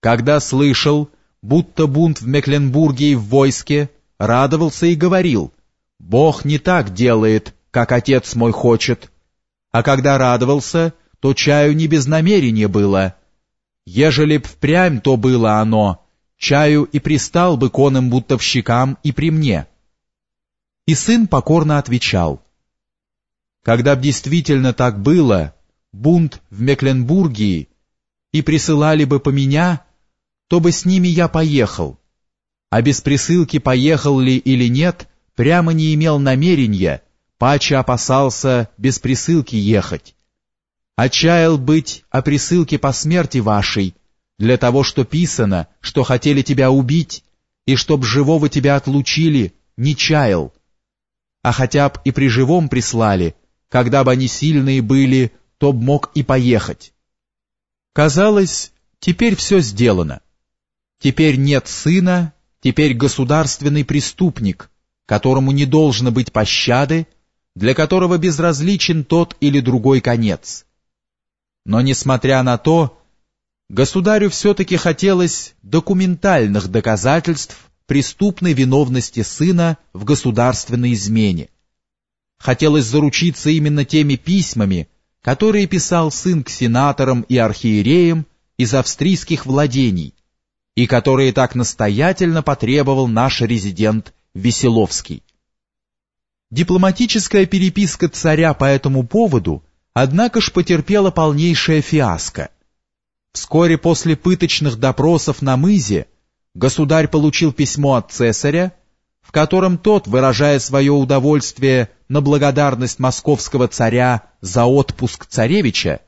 Когда слышал, будто бунт в Мекленбурге и в войске, радовался и говорил, «Бог не так делает, как отец мой хочет». А когда радовался, то чаю не без намерения было. Ежели б впрямь то было оно, чаю и пристал бы конным бутовщикам и при мне. И сын покорно отвечал, «Когда б действительно так было, бунт в Мекленбургии, и присылали бы по меня, то бы с ними я поехал. А без присылки поехал ли или нет, прямо не имел намерения, паче опасался без присылки ехать. Отчаял быть о присылке по смерти вашей, для того, что писано, что хотели тебя убить, и чтоб живого тебя отлучили, не чаял. А хотя б и при живом прислали, когда бы они сильные были, то б мог и поехать. Казалось, теперь все сделано. Теперь нет сына, теперь государственный преступник, которому не должно быть пощады, для которого безразличен тот или другой конец. Но несмотря на то, государю все-таки хотелось документальных доказательств преступной виновности сына в государственной измене. Хотелось заручиться именно теми письмами, которые писал сын к сенаторам и архиереям из австрийских владений, и которые так настоятельно потребовал наш резидент Веселовский. Дипломатическая переписка царя по этому поводу, однако ж потерпела полнейшее фиаско. Вскоре после пыточных допросов на мызе государь получил письмо от цесаря, в котором тот, выражая свое удовольствие на благодарность московского царя за отпуск царевича,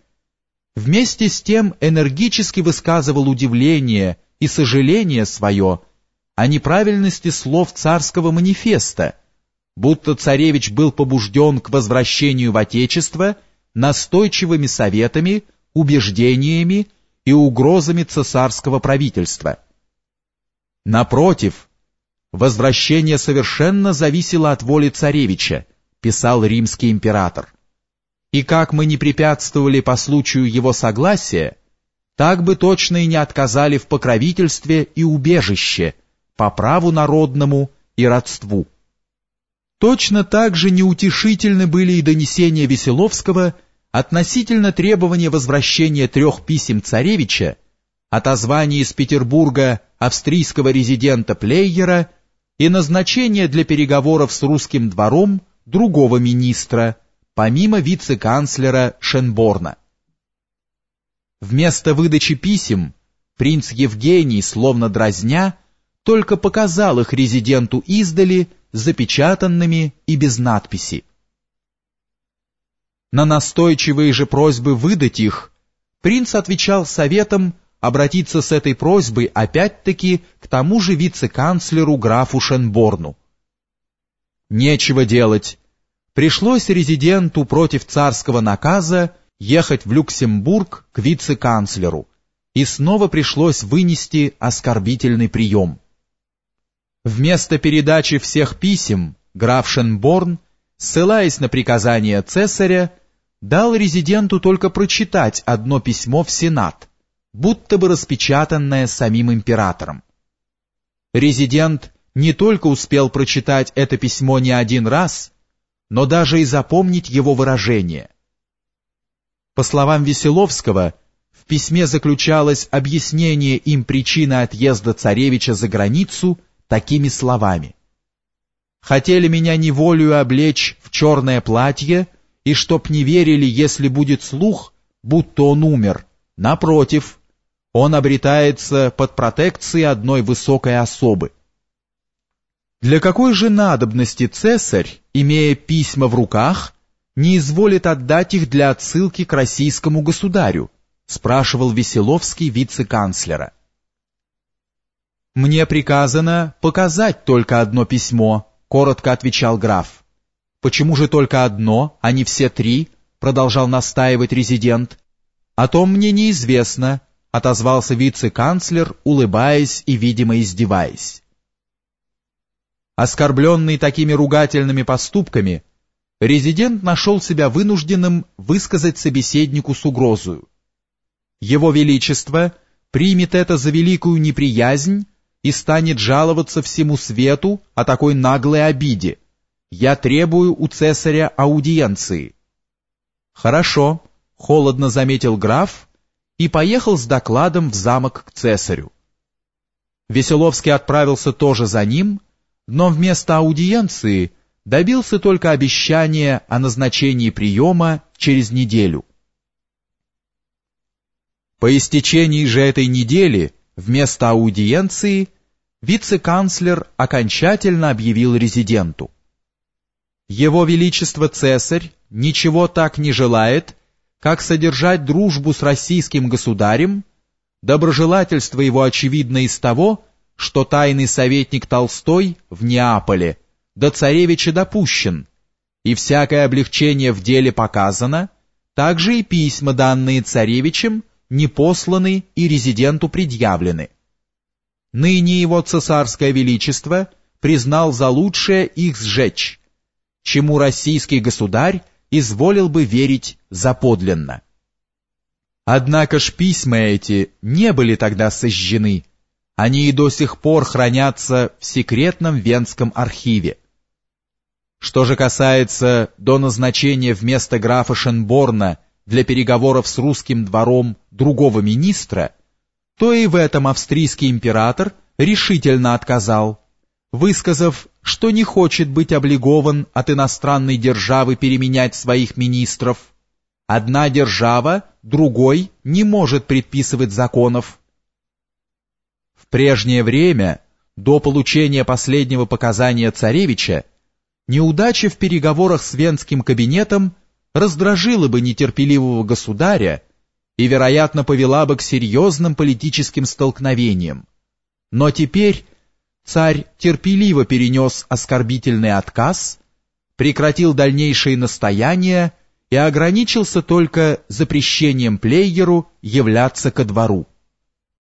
вместе с тем энергически высказывал удивление и сожаление свое о неправильности слов царского манифеста, будто царевич был побужден к возвращению в Отечество настойчивыми советами, убеждениями и угрозами цесарского правительства. Напротив, возвращение совершенно зависело от воли царевича, писал римский император. И как мы не препятствовали по случаю его согласия, так бы точно и не отказали в покровительстве и убежище по праву народному и родству. Точно так же неутешительны были и донесения Веселовского относительно требования возвращения трех писем царевича, отозвания из Петербурга австрийского резидента Плейера и назначения для переговоров с русским двором другого министра, помимо вице-канцлера Шенборна. Вместо выдачи писем принц Евгений, словно дразня, только показал их резиденту издали запечатанными и без надписи. На настойчивые же просьбы выдать их принц отвечал советом обратиться с этой просьбой опять-таки к тому же вице-канцлеру графу Шенборну. Нечего делать. Пришлось резиденту против царского наказа ехать в Люксембург к вице-канцлеру, и снова пришлось вынести оскорбительный прием. Вместо передачи всех писем граф Шенборн, ссылаясь на приказание цесаря, дал резиденту только прочитать одно письмо в Сенат, будто бы распечатанное самим императором. Резидент не только успел прочитать это письмо не один раз, но даже и запомнить его выражение. По словам Веселовского, в письме заключалось объяснение им причины отъезда царевича за границу такими словами. «Хотели меня неволею облечь в черное платье, и чтоб не верили, если будет слух, будто он умер. Напротив, он обретается под протекцией одной высокой особы. Для какой же надобности цесарь, имея письма в руках, не изволит отдать их для отсылки к российскому государю? спрашивал Веселовский вице-канцлера. «Мне приказано показать только одно письмо», — коротко отвечал граф. «Почему же только одно, а не все три?» — продолжал настаивать резидент. «О том мне неизвестно», — отозвался вице-канцлер, улыбаясь и, видимо, издеваясь. Оскорбленный такими ругательными поступками, резидент нашел себя вынужденным высказать собеседнику с угрозою. Его Величество примет это за великую неприязнь и станет жаловаться всему свету о такой наглой обиде. Я требую у цесаря аудиенции. Хорошо, холодно заметил граф и поехал с докладом в замок к цесарю. Веселовский отправился тоже за ним, но вместо аудиенции добился только обещания о назначении приема через неделю. По истечении же этой недели вместо аудиенции вице-канцлер окончательно объявил резиденту. Его Величество Цесарь ничего так не желает, как содержать дружбу с российским государем, доброжелательство его очевидно из того, что тайный советник Толстой в Неаполе до царевича допущен, и всякое облегчение в деле показано, также и письма, данные царевичем, не посланы и резиденту предъявлены. Ныне его цесарское величество признал за лучшее их сжечь, чему российский государь изволил бы верить заподлинно. Однако ж письма эти не были тогда сожжены, они и до сих пор хранятся в секретном Венском архиве. Что же касается до назначения вместо графа Шенборна для переговоров с русским двором другого министра, то и в этом австрийский император решительно отказал, высказав, что не хочет быть облигован от иностранной державы переменять своих министров. Одна держава другой не может предписывать законов. Прежнее время, до получения последнего показания царевича, неудача в переговорах с венским кабинетом раздражила бы нетерпеливого государя и, вероятно, повела бы к серьезным политическим столкновениям. Но теперь царь терпеливо перенес оскорбительный отказ, прекратил дальнейшие настояния и ограничился только запрещением плейеру являться ко двору.